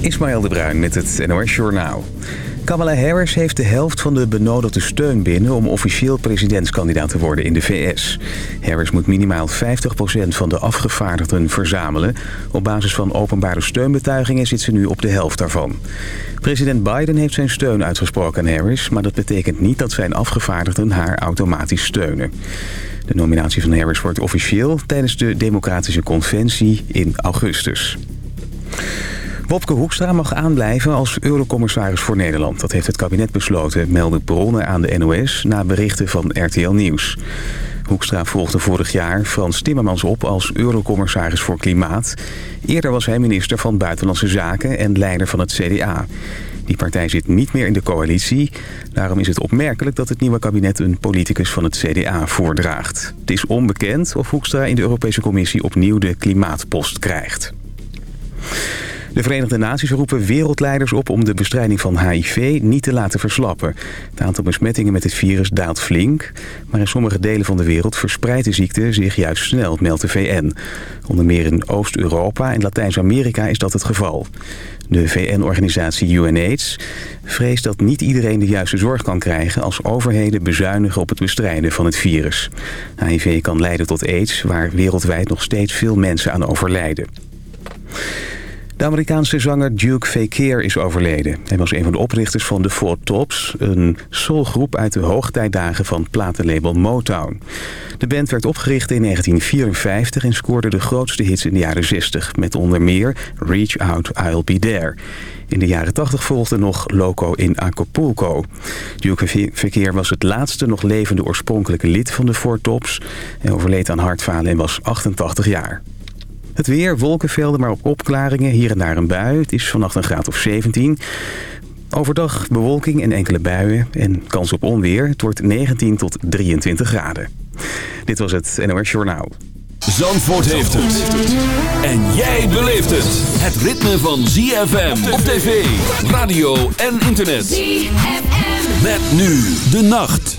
Ismaël de Bruin met het NOS Journaal. Kamala Harris heeft de helft van de benodigde steun binnen... om officieel presidentskandidaat te worden in de VS. Harris moet minimaal 50% van de afgevaardigden verzamelen. Op basis van openbare steunbetuigingen zit ze nu op de helft daarvan. President Biden heeft zijn steun uitgesproken aan Harris... maar dat betekent niet dat zijn afgevaardigden haar automatisch steunen. De nominatie van Harris wordt officieel tijdens de Democratische Conventie in augustus. Wopke Hoekstra mag aanblijven als eurocommissaris voor Nederland. Dat heeft het kabinet besloten, melden bronnen aan de NOS... na berichten van RTL Nieuws. Hoekstra volgde vorig jaar Frans Timmermans op als eurocommissaris voor Klimaat. Eerder was hij minister van Buitenlandse Zaken en leider van het CDA. Die partij zit niet meer in de coalitie. Daarom is het opmerkelijk dat het nieuwe kabinet een politicus van het CDA voordraagt. Het is onbekend of Hoekstra in de Europese Commissie opnieuw de klimaatpost krijgt. De Verenigde Naties roepen wereldleiders op om de bestrijding van HIV niet te laten verslappen. Het aantal besmettingen met het virus daalt flink, maar in sommige delen van de wereld verspreidt de ziekte zich juist snel, meldt de VN. Onder meer in Oost-Europa en Latijns-Amerika is dat het geval. De VN-organisatie UNAIDS vreest dat niet iedereen de juiste zorg kan krijgen als overheden bezuinigen op het bestrijden van het virus. HIV kan leiden tot aids, waar wereldwijd nog steeds veel mensen aan overlijden. De Amerikaanse zanger Duke Fakir is overleden. Hij was een van de oprichters van de Four Tops, een soulgroep uit de hoogtijdagen van platenlabel Motown. De band werd opgericht in 1954 en scoorde de grootste hits in de jaren 60, met onder meer Reach Out, I'll Be There. In de jaren 80 volgde nog Loco in Acapulco. Duke Verkeer was het laatste nog levende oorspronkelijke lid van de Four Tops. Hij overleed aan hartfalen en was 88 jaar. Het weer, wolkenvelden, maar ook opklaringen. Hier en daar een bui. Het is vannacht een graad of 17. Overdag bewolking en enkele buien en kans op onweer. Het wordt 19 tot 23 graden. Dit was het NOS Journaal. Zandvoort heeft het. En jij beleeft het. Het ritme van ZFM op tv, radio en internet. ZFM. Met nu de nacht.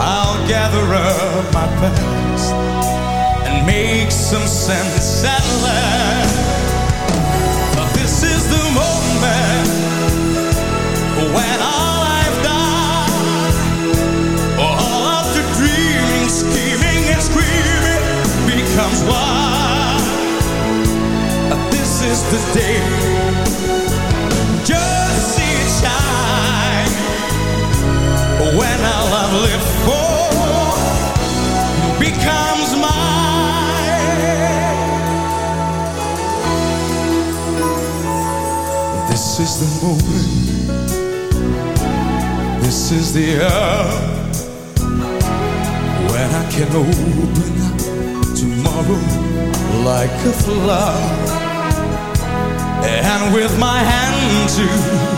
I'll gather up my past and make some sense at last. This is the moment when all I've done, all of the dreaming, scheming, and screaming becomes one. This is the day. When all I've lived for becomes mine. This is the moment. This is the hour when I can open up tomorrow like a flower. And with my hand to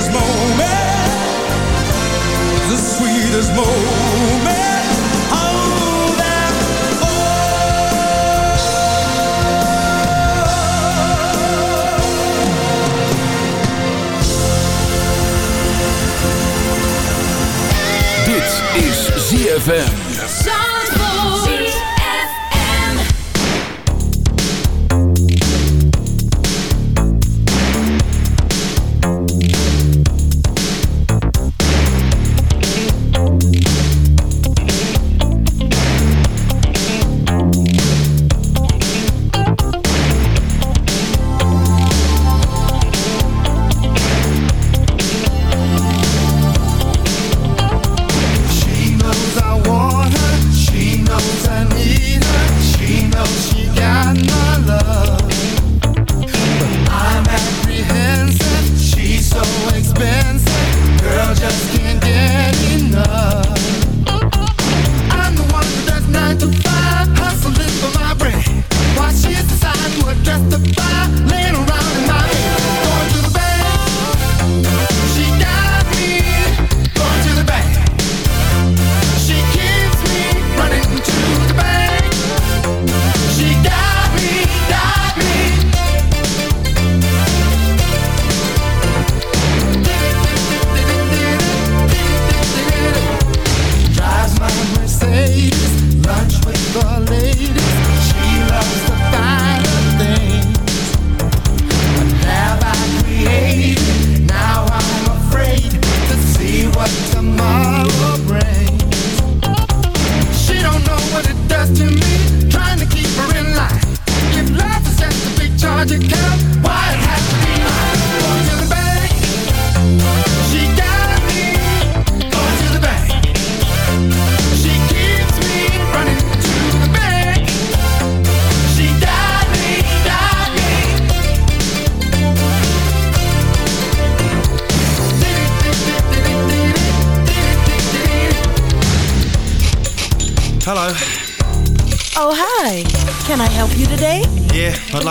Greatest moment, the sweetest moment. Dit is ZFM.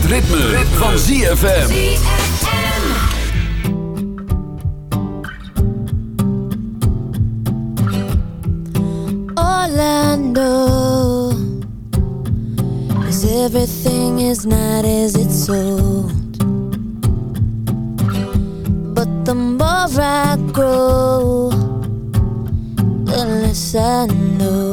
het ritme, ritme. van ZFM. Orlando Is everything is not as it's sold But the more I grow The less I know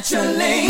Naturally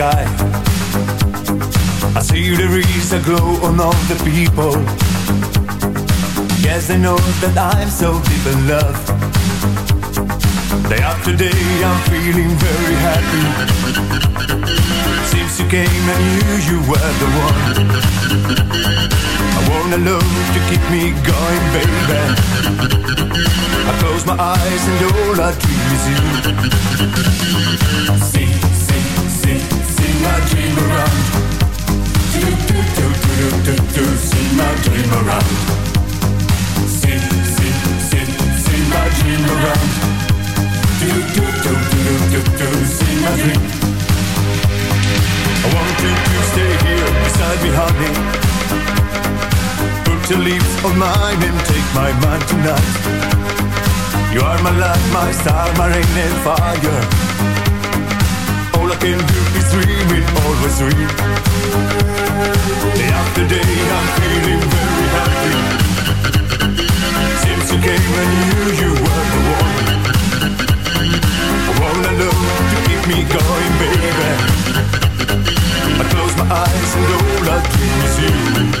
Sky. I see there is a glow on all the people. Yes, I know that I'm so deep in love. Day after day, I'm feeling very happy. Since you came, I knew you were the one. I wanna love to keep me going, baby. I close my eyes and all I dream is you. See my dream around. Do, do, do, do, do, do, see my dream around. See, see, see, see my dream around. Do, do, do, do, do, do, see my dream. I want you to stay here beside me, honey. Put your on mine and take my mind tonight. You are my light, my star, my rain and fire. All I can do is dream it, always dream. Day after day, I'm feeling very happy. Since you came, I knew you were the one. I wanna love to keep me going, baby. I close my eyes and all I dream is you.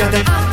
Yeah.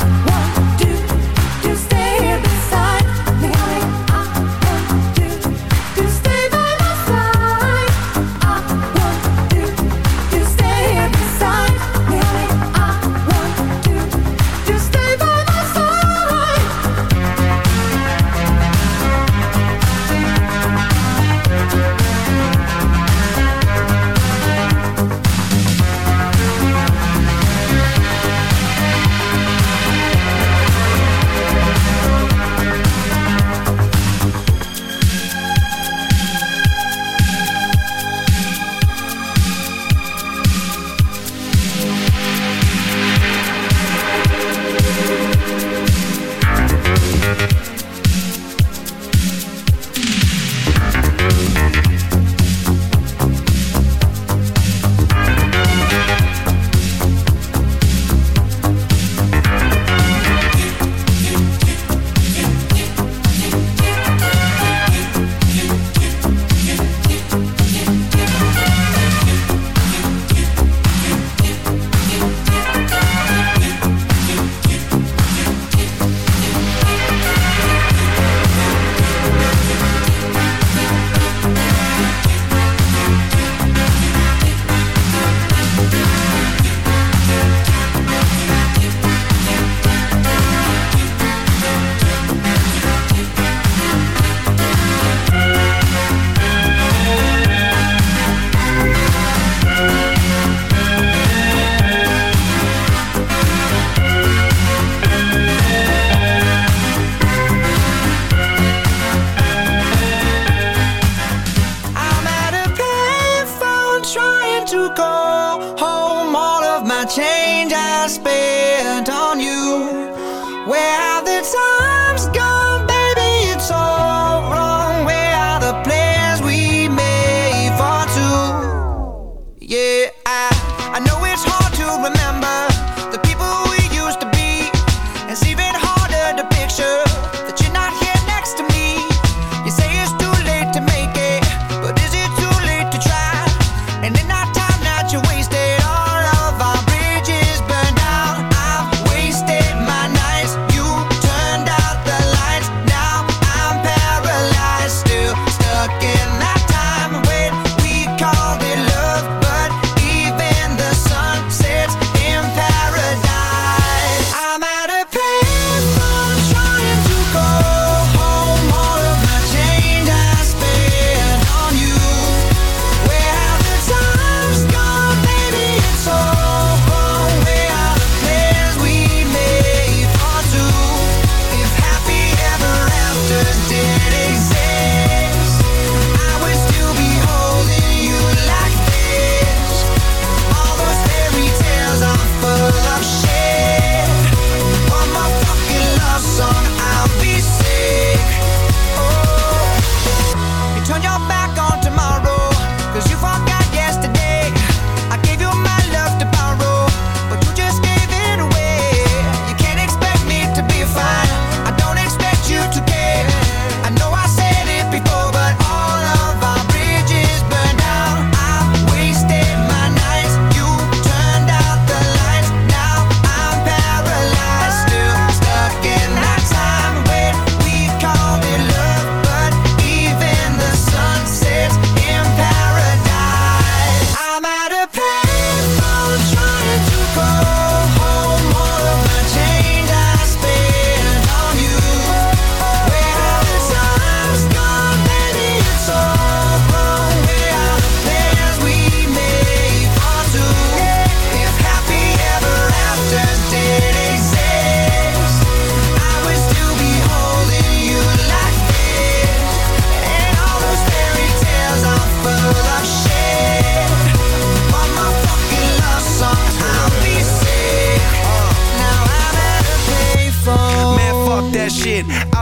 That shit.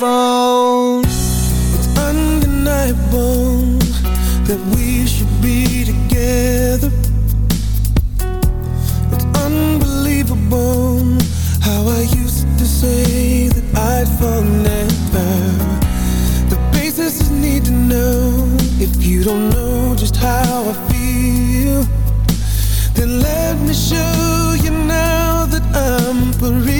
payphone. It's undeniable that we should be together. It's unbelievable how I used to say that I'd fall never. The basis is need to know if you don't know just how I feel. Then let me show you now that I'm for real.